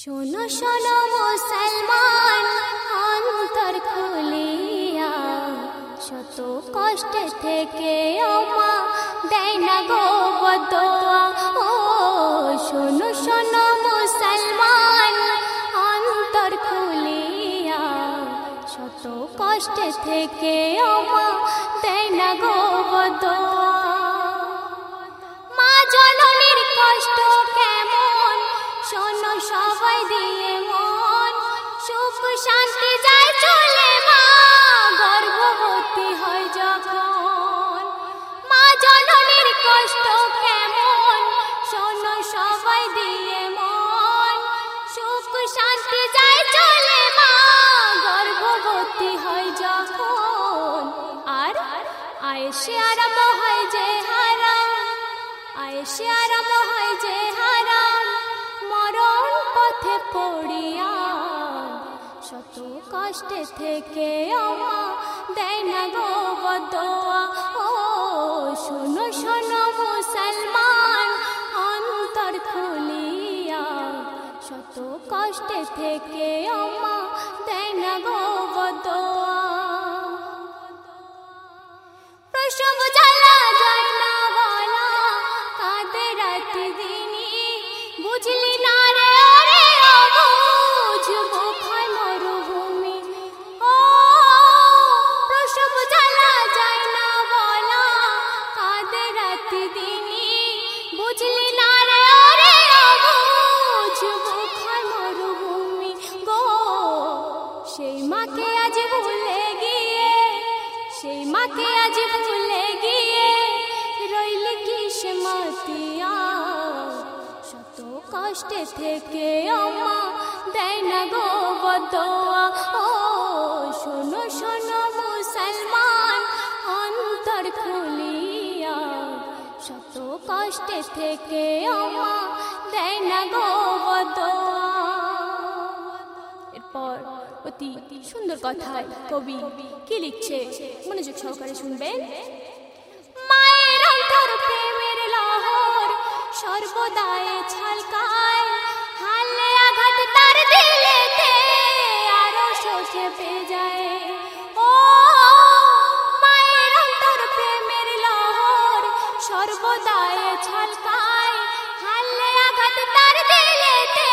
শোনো শোনো মুসলমান, অন্তর খুলিয়া। শত কষ্ট থেকে ওমা দেয় না গো বদোয়া। ও, শোনো শোনো মুসলমান, অন্তর খুলিয়া। শত কষ্ট থেকে ওমা দেয় না গো বদোয়া। মা জননীর কষ্ট কেমন শোনো সবাই দিয়ে মন। সুখ শান্তি যায় চলে মা, গর্ভবতী হয় যখন। মা জননীর কষ্ট কেমন, শোনো সবাই দিয়ে মন। সুখ শান্তি যায় চলে মা, গর্ভবতী হয় যখন। আর আয়েসে আরাম হয় যে হারাম আয়েসে আরাম হয় যে হারাম পথে পড়িয়া শত কষ্টে থেকে আমা দেয় না গো বদোয়া। ও শোনো শোনো মুসলমান, অন্তর খুলিয়া শত কষ্টে থেকে আমা দেয় না গো বদোয়া। সেই মাকে আজ ভুলে গিয়ে রইল কি সে মাতিয়া শত কষ্টে থেকে আমা দেয় না গো বদোয়া। ও, শোনো শোনো মুসলমান, অন্তর খুলিয়া। শত কষ্টে থেকে আমা দেয় না গো বদোয়া। এরপর অতি সুন্দর কথায় কবি কি লিখছে? মনোযোগ সহকারে শুনবেন। মায়ের অন্তর প্রেমের লহর সর্বদায় ছলকায়। হালে আঘাত তার দিলেতে আরও শোকে পে যায়। ও মায়ের অন্তর প্রেমের লহর সর্বদায় ছলকায়। হালে আঘাত তার দিলেতে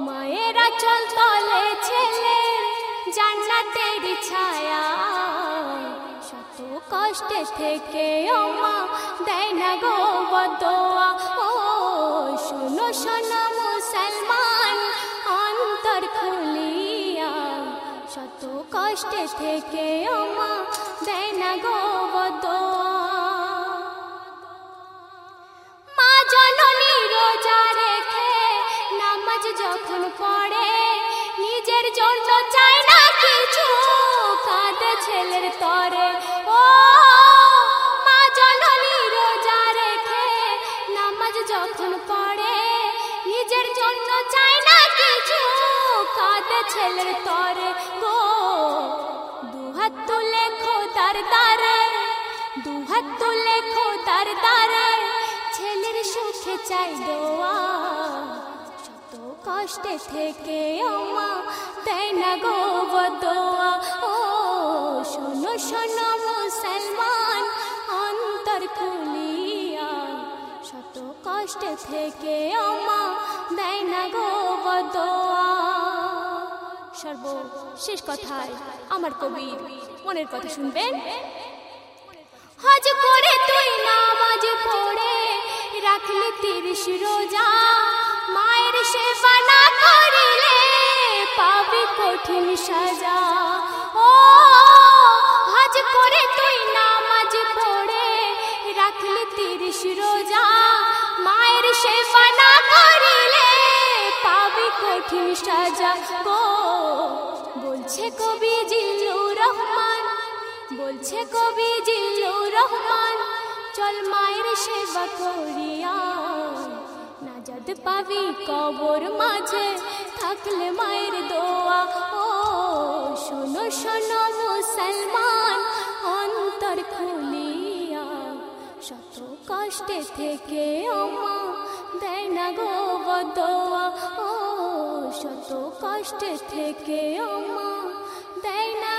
মায়েরা ছায়া। থেকে ওমা দেয় না গো বদোয়া। ও, শোনো শোনো মুসলমান, অন্তর খুলিয়া। শত কষ্টে থেকে ওমা দেয় না গো জন্য চায় না কিছু। কাঁদে ছেলের তরে। ও মা জননী রোজা রেখে নামাজ যখন পড়ে, নিজের জন্য চায় না কিছু। কাঁদে ছেলের তরে। গো, দুহাত তুলে খোদার দ্বারে, দুহাত তুলে খোদার দ্বারে, ছেলের সুখে চাই দোয়া। কষ্টে থেকে ওমা দেয় না গো ও, শোনো শোনো মুসলমান, অন্তর খুলিয়া। শত কষ্টে থেকে ওমা দেয় না গো সর্ব শেষ কথায় আমার কবির মনের কথা শুনবেন। হজ করে তুই নামাজ পড়ে, রাখলি তিরিশ রোজা। কঠিন সাজা। ও, হজ করে তুই নামাজ পড়ে, রাখলি তিরিশ রোজা। মায়ের সেবা না করিলে পাবি কঠিন সাজা। গো, বলছে কবি জিল্লুর রহমান, বলছে কবি জিল্লুর রহমান, চল মায়ের সেবা করিয়া। নাজাদ পাবি কবর মাঝে থাকলে মায়ের দোয়া। ও, শোনো শোনো মুসলমান, অন্তর খুলিয়া শত কষ্টে থেকে অমা দেয় না গো দোয়া ও, শত কষ্টে থেকে আমা দেয় না